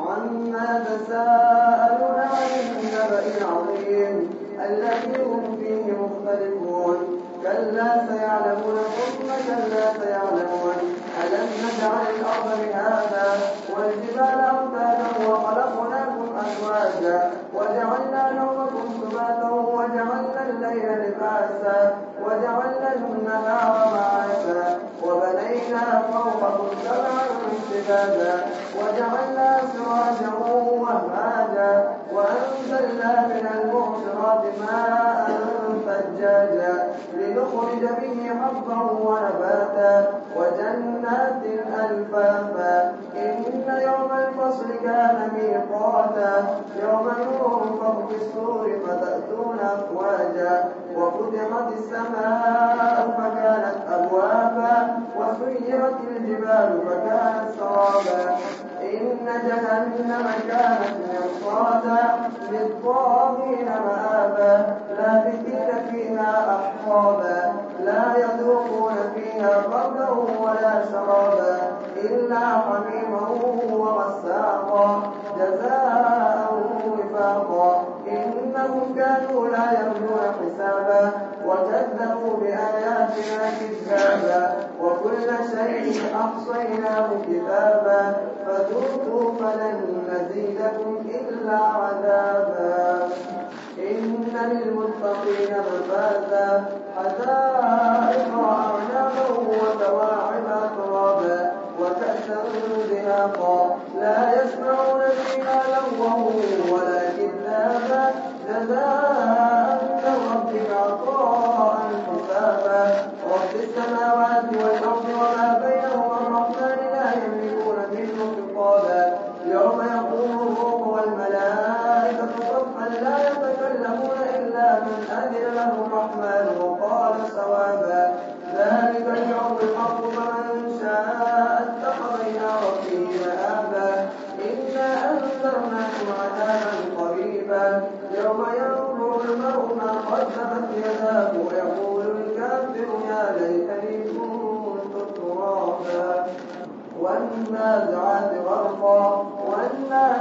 عما تساءلون عن النبأ العظيم الذي هم فيه مختلفون. كلا سيعلمون ثم كلا سيعلمون. ألم نجعل الأرض بهذا والجبال أوتادا وخلقناكم أزواجا وجعلنا نومكم سباتا وجعلنا الليل لباسا وجعلنا النهار معاشا وبنينا فوقكم سبعا شدادا وجعلنا ونباتا وجنات ألفافا. إن يوم الفصل كان ميقاتا. يوم ينفخ في السور فتأتون أفواجا. وفتحت السماء فكانت أبوابا. وسيرت الجبال فكانت سرابا. إن جهنم كانت مرصادا للطاغين مآبا. لابثين فيها أحقابا. لا يذوقون فيها بردا ولا شرابا إلا حميما وغساقا. جزاء وفاقا. إنهم كانوا لا يرجون حسابا. وكذبوا بآياتنا كذابا. وكل شيء أحصيناه كتابا. فذوقوا فلن نزيدكم إلا عذابا. إن للمتقين مفازا. حدائق يوم يقوم الروح والملائكة صفا لا يتكلمون إلا من أذن له الرحمن وقال صوابا ذلك اليوم الحق فمن شاء اتخذ إلى ربه مآبا. إنا أنذرناكم عذابا قريبا. يوم ينظر المرء ما قدمت يداه ويقول الكافر يا ليتني كنت ترابا. والنازعات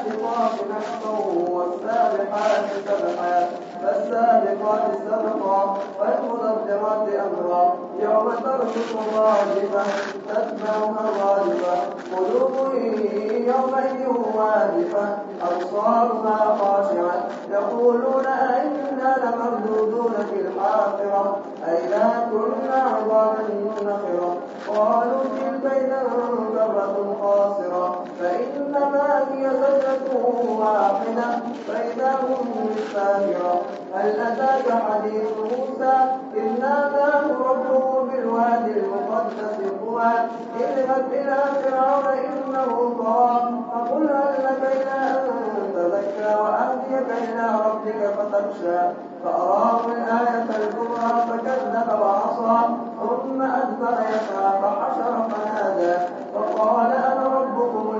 والناشطات نشطا والسابحات سبحا فالسابقات سبقا فالمدبرات أمرا. يوم ترجف الراجفة تتبعها الراجفة قلوب يومئذ واجفة أبصارها خاشعة. يقولون أئنا لمردودون في الحافرة أئذا كنا عظاما نخرة قالوا تلك إذا كرة خاسرة. واحدة فإذا هم بالساهرة هل أتاك حديث موسى؟ إذ ناداه ربه بالوادي المقدس طوى اذهب إلى فرعون إنه طغى. فقل هل لك إلى أن تزكى وأهديك إلى ربك فتخشى. فأراه الآية الكبرى فكذب وعصى. ثم أدبر يسعى فحشر فنادى. فقال أنا ربكم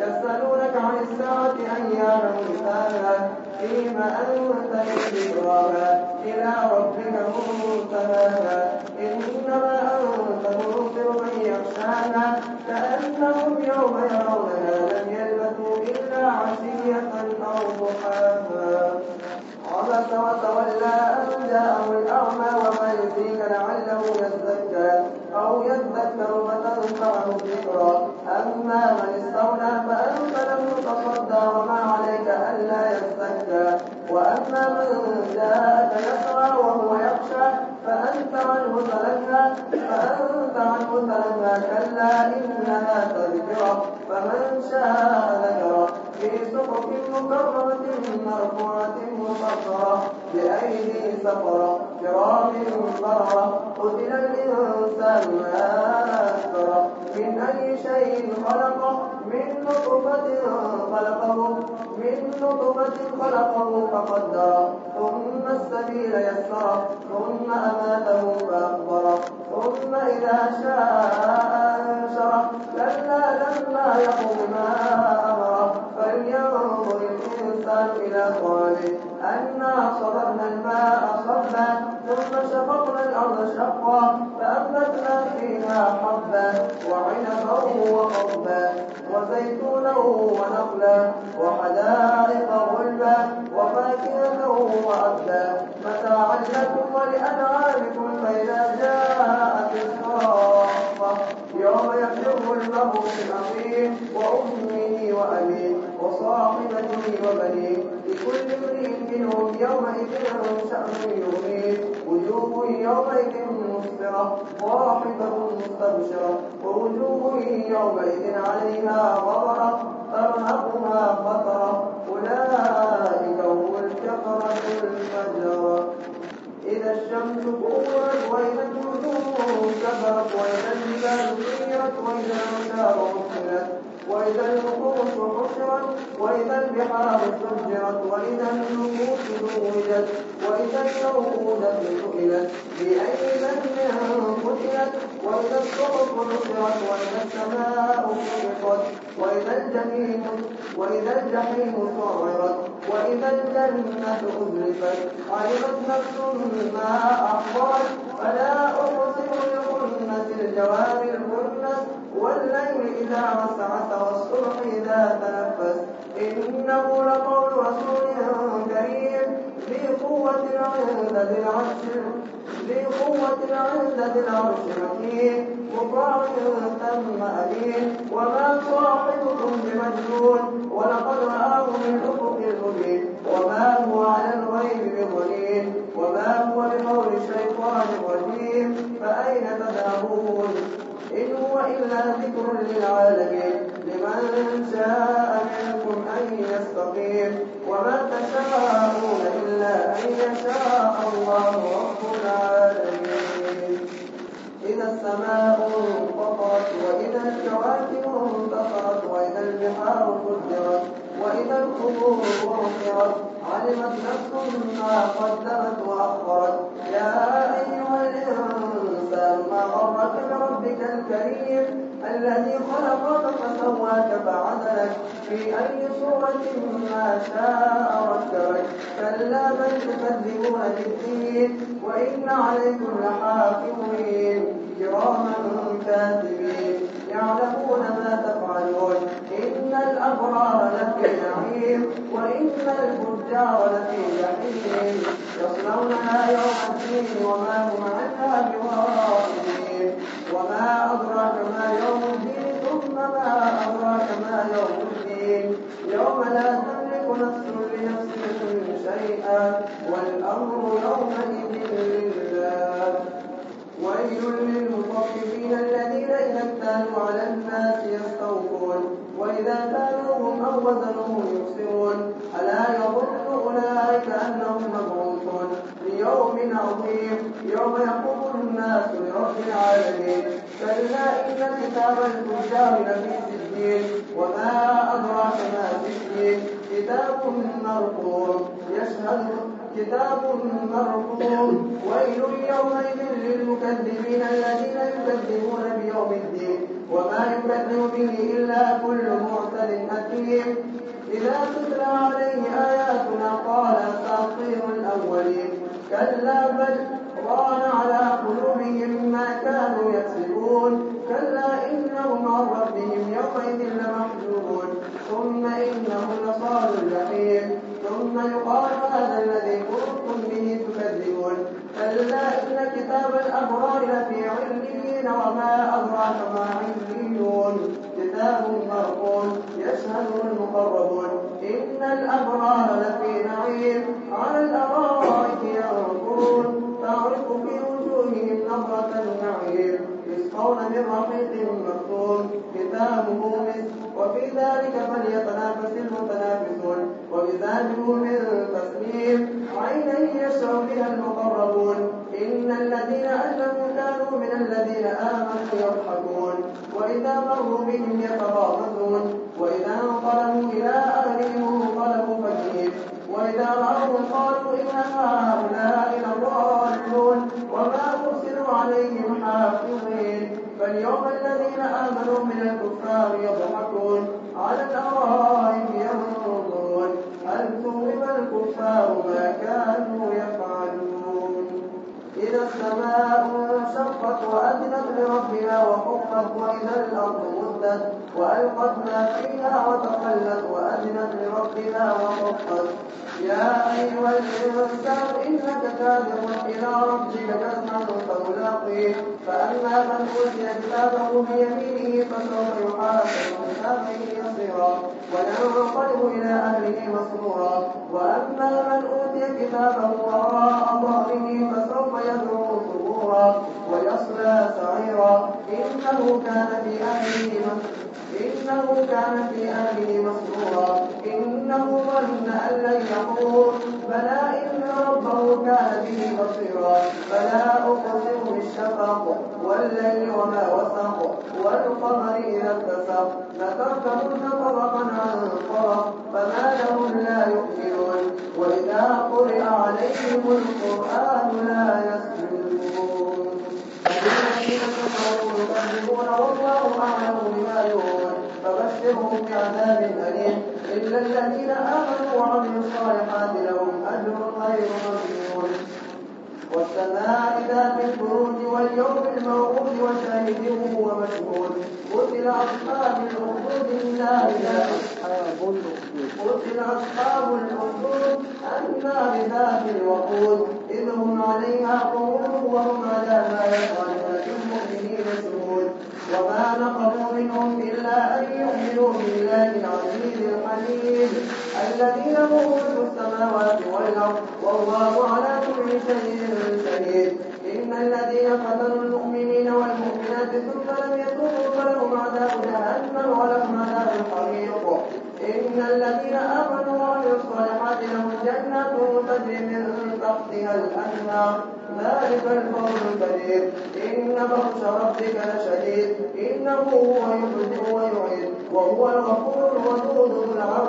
يسألونك عن الساعة أيام مرساها فيما أنت من ذكراها إلى ربك منتهاها إنما أنت منذر من يخشاها كأنهم يوم يرونها لم يلبثوا إلا عشية أو ضحاها عبس وتولى أن جاءه الأعمى وما يدريك لعله يزكى. أو يذكر فتنفعه الذكرى أما من استغنى فأنت له تصدى وما عليك ألا يزكى. وأما من جاءك يسعى وهو يخشى فأنت عنه تلهى. فأنت عنه تلهى كلا إنها تذكرة. فمن شاء ذكره في صحف مكرمة مرفوعة مطهرة بأيدي سفرة كرام بررة قتل الإنسان ما أكثره من أي شيء خلقه؟ من نطفة خلقه. من نطفة خلقه فقدره ثم السبيل يسره ثم أماته فأخبره ثم إذا شاء أنشره كلا لما يقم ما أمره فلينظر الإنسان إلى طعامه أنا صبرنا الماء صبا ثم شققنا الأرض شقا فأنبتنا فيها حبا وعنبا وقضبا وزيتونا ونخلا وحدائق غلبا وفاكهة وأبا متاعا لكم ولأنعامكم فإذا جاءت الصاخة يوم يفر المرء من أخيه وأمه وأبيه وصاحبته وبنيه لكل امرئ يومئذ شأن يغنيه وجوه يومئذ مسفرة ضاحكة مستبشرة. ووجوه يومئذ عليها غبرة ترهقها خطرة أولئك هم الكفرة الفجرة. إذا الشمس كورت وإذا النجوم كفرت وإذا الجبال سيرت وإذا حصلت وإذا الوحوش حشرت وإذا البحار سجرت وإذا النفوس زوجت وإذا الموءودة سئلت بأي ذنب قتلت؟ وإذا الصحف نشرت وإذا السماء كشطت وإذا الجحيم وإذا الجحيم سعرت وإذا الجنة أزلفت علمت نفس ما أحضرت. فلا أقسم بخنس الجوار الكنس والليل إذا عسعس والصبح إذا تنفس. إنه لقول رسول كريم ذي قوة عند ذي العرش ذي قوة عند ذي العرش مكين. مطاع ثم أمين وما صاحبكم بمجنون. ولقد رآه من الأفق المبين. وما هو إلا ذكر للعالمين لمن شاء منكم أن يستقيم وما تشاءون إلا أن يشاء الله رب العالمين إذا السماء انفطرت وإذا الكواكب انتصرت وإذا البحار فجرت وإذا القبور بعثرت علمت نفس ما قدمت في أي صورة ما شاء ركبك كلا بل تكذبون بالدين وإن عليكم لحافظين. كراما كاتبين. يعلمون ما تفعلون. إن الأبرار لفي نعيم وإن الفجار لفي جحيم. يصلونها يوم الدين وما هم عنها بغائبين وما أدراك ما يوم الدين. ثم ما أدراك ما يوم الدين يوم لا تملك نفس لنفس شيئا والأمر يومئذ لله ويل للمطففين الذين إذا اكتالوا على الناس يستوفون وإذا كانوهم أو وزنهم يخسرون ألا يظن أولئك أنهم مبعوثون ليوم عظيم يوم يقوم الناس لرب العالمين. كلا إن كتاب الفجار لفي سجين وما أدراك ما سجين كتاب مرقوم. يشهد كتاب مرقوم. ويل يومئذ للمكذبين الذين يكذبون بيوم الدين. وما يكذب به إلا كل معتد أثيم إذا تتلى عليه آياتنا قال أساطير الأولين. كلا بل ران على قلوبهم ما كانوا يكسبون. كلا إنهم عن ربهم يومئذ لمحجوبون. ثم إنهم لصال الجحيم. ثم يقال هذا الذي كنتم به تكذبون. كلا إن كتاب الأبرار لفي عليين وما أدراك ما عليون. كتاب مرقوم يشهده المقربون. آمنوا لربها وحقت يا أيها الإنسان إنك كادح إلى ربك كدحا فملاقيه فأما من أوتي كتابه بيمينه فسوف يحاسب حسابا يسيرا. وينقلب إلى أهله مسرورا. وأما من أوتي كتابه وراء ظهره فسوف يدعو ثبورا. ويصلى سعيرا. إنه كان في أهله إنه كان في أهله مسرورا. بالشفق والليل وما وسق والقمر إذا اتسق. لتركبن طبقا عن طبق فما لهم لا يؤمنون. وإذا قرئ عليهم القرآن لا يسجدون. الذين كفروا يكذبون والله أعلم بما يوعون فبشرهم بعذاب أليم. إلا الذين آمنوا وعملوا الصالحات لهم أجر غير ممنون. والسماء ذات البروج واليوم الموعود وشاهد ومشهود. قتل أصحاب الأخدود النار. قتل أصحاب الأخدود النار ذات الوقود. إذ هم عليها قعود وهم على ما يفعلون. بالمؤمنين شهود وما نقموا منهم إلا أن يؤمنوا بالله العزيز الحميد الذي له ملك السماوات والأرض. والله على كل شيء شهيد. إن الذين فتنوا المؤمنين والمؤمنات ثم لم يتوبوا فلهم عذاب جهنم ولهم عذاب الحريق إن الذين آمنوا وعملوا الصالحات لهم جنات تجري من تحتها الأنهار. ذلك الفوز الكبير. إن بطش ربك لشديد. إنه هو يبدئ ويعيد. وهو الغفور الودود ذو العرش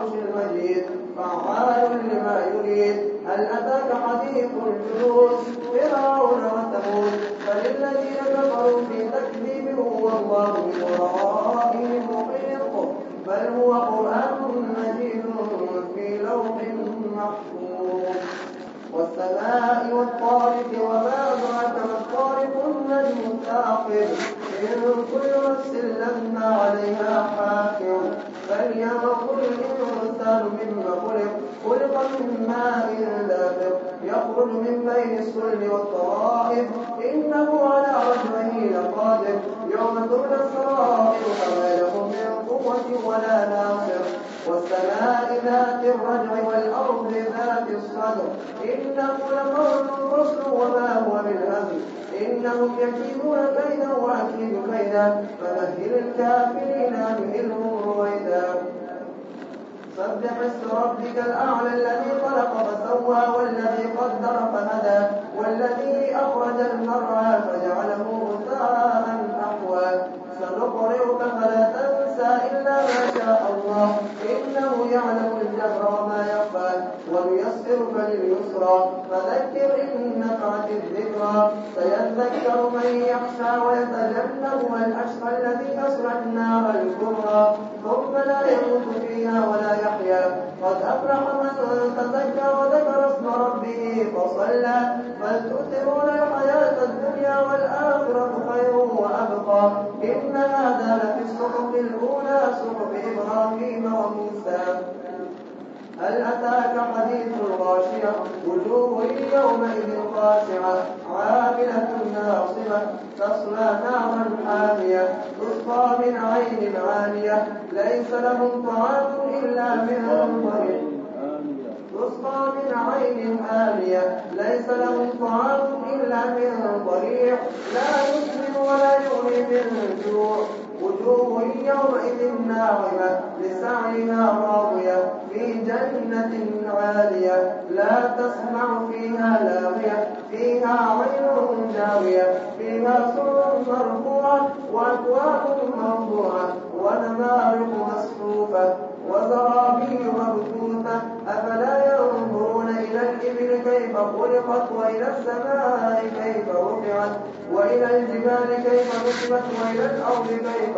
خلق خلق من ماء دافق يخرج من بين السل والطرائف إنه على رجعه لقادر. يوم تبلى السرائر فما له من قوة ولا ناصر. والسماء ذات الرجع والأرض ذات الصدر. إنه لقول فصل وما هو بالهزل. إنهم يكيدون كيدا وأكيد كيدا فمهل الكافرين أمهلهم رويدا سبح اسم ربك الأعلى الذي خلق فسوى والذي قدر فهدى والذي أخرج المرعى فجعله غثاء أحوى سنقرئك فلا تنسى إلا ما شاء الله إنه يعلم الجهر وما يخفى. ونيسرك لليسرى. فذكر إن نفعت الذكرى. سيذكر من يخشى ويتجنبها الأشقى الذي يصلى النار الكبرى. ثم لا يموت فيها قد أفلح من تذكر وذكر اسم ربه فصلى. بل تؤثرون الحياة الدنيا والآخرة خير وأبقى. إن هذا لفي الصحف الأولى صحف إبراهيم وموسى. هل أتاك حديث الغاشية؟ وجوه يومئذ خاشعة عاملة ناصبة تصلى نارا حامية تسقى من عين عالية. ليس لهم طعام إلا من ضريع تسقى من عين آنية ليس لهم طعام إلا من ضريع لا يسمن ولا يغني من جوع وجوه يومئذ ناعمة لسعيها راضية في جنة عالية لا تسمع فيها لاغية فيها عين جاوية فيها سرر مرفوعة وأكواب موضوعة ونمارق مصفوفة وزرابي مبثوثة أفلا ينظرون إلى الإبل كيف خلقت وإلى السماء كيف رفعت وإلى الجبال كيف نصبت وإلى الأرض كيف